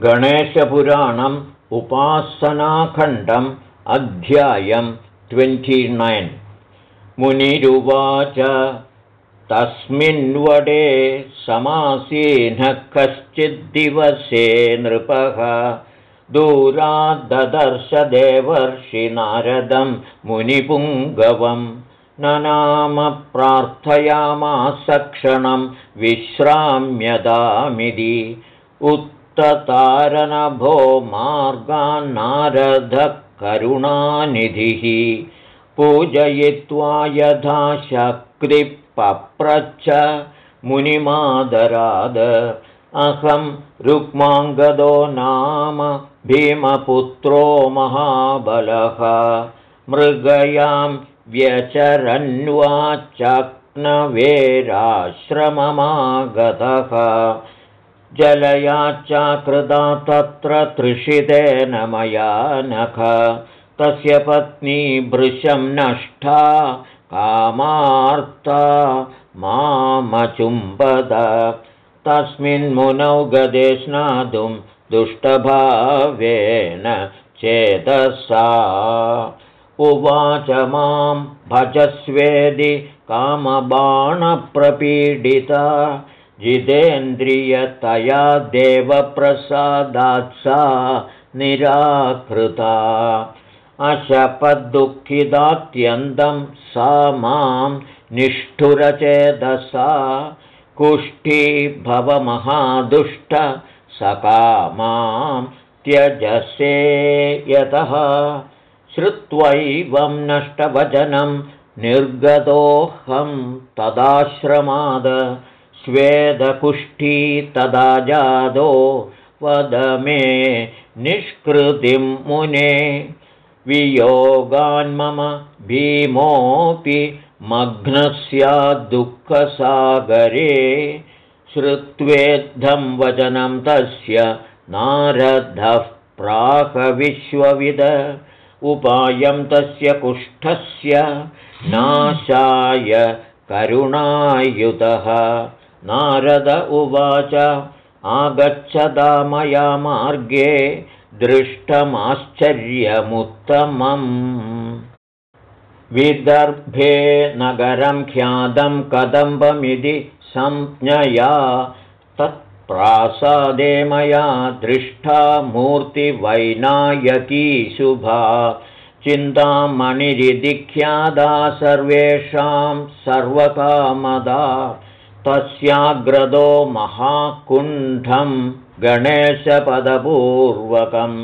गणेशपुराणम् उपासनाखण्डम् अध्यायम् ट्वेण्टिनैन् मुनिरुवाच तस्मिन्वडे समासीनः कश्चिद्दिवसे नृपः। दूराद्ददर्शदेवर्षि नारदं मुनिपुङ्गवं। न क्षणं विश्राम्यदामिति मार्गान्नारदः करुणानिधिः पूजयित्वा यथा शक्तिपप्रच्छ मुनिमादराद। अहं रुक्माङ्गदो नाम भीमपुत्रो महाबलः। मृगयां व्यचरन्वाचक्नवेराश्रममागतः जलया चाकृता तत्र तृषितेन मया नख। तस्य पत्नी भृशं नष्टा कामार्ता मामचुम्बद। तस्मिन्मुनौ गदे स्नातुं दुष्टभावेन चेतसा। उवाच मां भजस्वेदि कामबाणप्रपीडिता जितेन्द्रियतया देवप्रसादात् सा निराकृता। अशपद्दुःखिदात्यन्तं सा मां निष्ठुरचेदसा। कुष्ठी भवमहादुष्ट सका मां त्यजसे यतः। श्रुत्वैवं नष्टवचनं निर्गतोऽहं तदाश्रमाद स्वेदकुष्ठी तदा जादो वद मे निष्कृतिं मुने। वियोगान्मम भीमोऽपि मग्नस्याद्दुःखसागरे। श्रुत्वेद्धं वचनं तस्य नारदः प्राकविश्वविद उपायं तस्य कुष्ठस्य नाशाय करुणायुतः नारद उवाच आगच्छदा मया मार्गे दृष्टमाश्चर्यमुत्तमम्। विदर्भे नगरं ख्यातं कदम्बमिति संज्ञया तत्प्रासादे मया दृष्टा मूर्तिवैनायकी शुभा। चिन्तामणिरिधिख्यादा सर्वेषां सर्वकामदा तस्याग्रदो महाकुण्ठं गणेशपदपूर्वकम्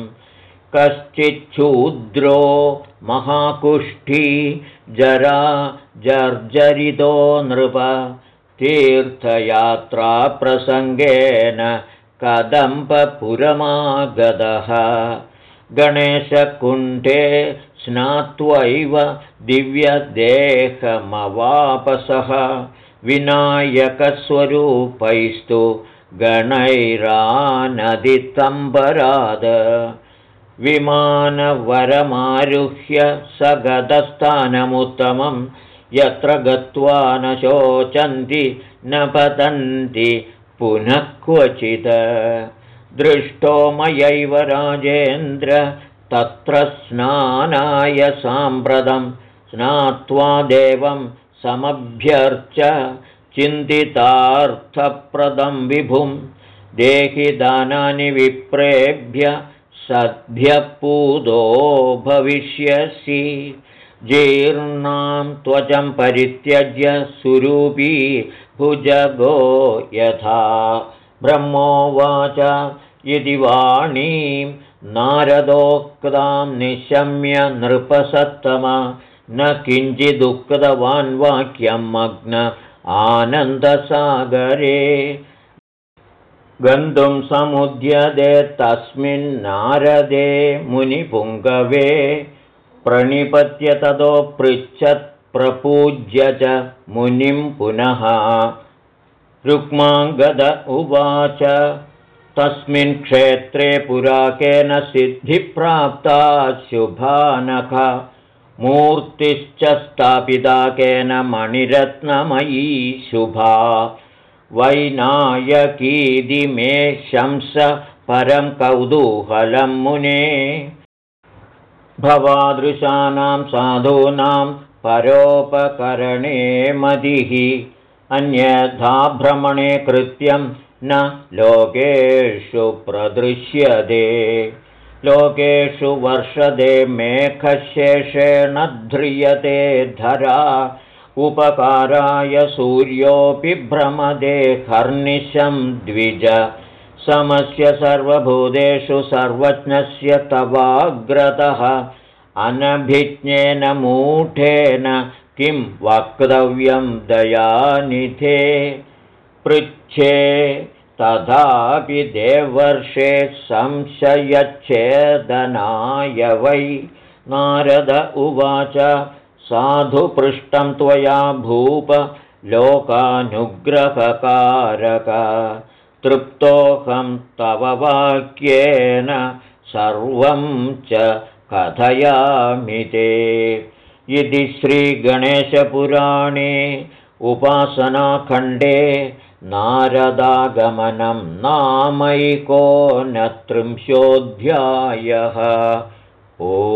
कश्चिच्छूद्रो महाकुष्ठी जरा जर्जरितो नृप। तीर्थयात्राप्रसङ्गेन कदम्बपुरमागतः गणेशकुण्ठे स्नात्वैव दिव्यदेहमवापसः विनायकस्वरूपैस्तु गणैरानदितम्बराद। विमानवरमारुह्य स गतस्थानमुत्तमं यत्र गत्वा न शोचन्ति न पतन्ति पुनः क्वचित्। दृष्टो मयैव राजेन्द्र तत्र स्नानाय साम्प्रतं स्नात्वा देवं समभ्यर्च चिन्तितार्थप्रदं विभुं देहि दानानि विप्रेभ्य सद्भ्यपूदो भविष्यसि। जीर्णां त्वचं परित्यज्य सुरूपी भुजगो यथा। ब्रह्मोवाच इति वाणीं नारदोक्तां निशम्य नृपसत्तम न किञ्चिदुक्तवान् वाक्यं मग्न आनन्दसागरे। गन्तुं समुद्यते तस्मिन्नारदे मुनिपुङ्गवे। प्रणिपत्य ततो पृच्छत् प्रपूज्य च मुनिं पुनः। रुक्माङ्गद उवाच तस्मिन् क्षेत्रे पुराकेन सिद्धिप्राप्ता शुभानख मूर्तिश्च स्थापिता केन मणिरत्नमयी शुभा वैनायकीदि मे शंस परं कौतूहलं मुने। भवादृशानां साधूनां परोपकरणे मदिः। अन्यथा भ्रमणे कृत्यं न लोकेषु प्रदृश्यते लोकेषु वर्षदे मेघशेषेण ध्रियते धरा। उपकाराय सूर्योऽपि भ्रमदे हर्निशं द्विज। समस्य सर्वभूतेषु सर्वज्ञस्य तवाग्रतः। अनभिज्ञेन मूढेन किं वक्तव्यं दयानिधे पृच्छे तथापि देवर्षे संशयच्छेदनाय वै। नारद उवाच साधुपृष्टं त्वया भूप लोकानुग्रहकारक। तृप्तोऽहं तव वाक्येन सर्वं च कथयामि ते। इति श्रीगणेशपुराणे उपासनाखण्डे नारदागमनं नामैकोनत्रिंशोऽध्यायः। ओ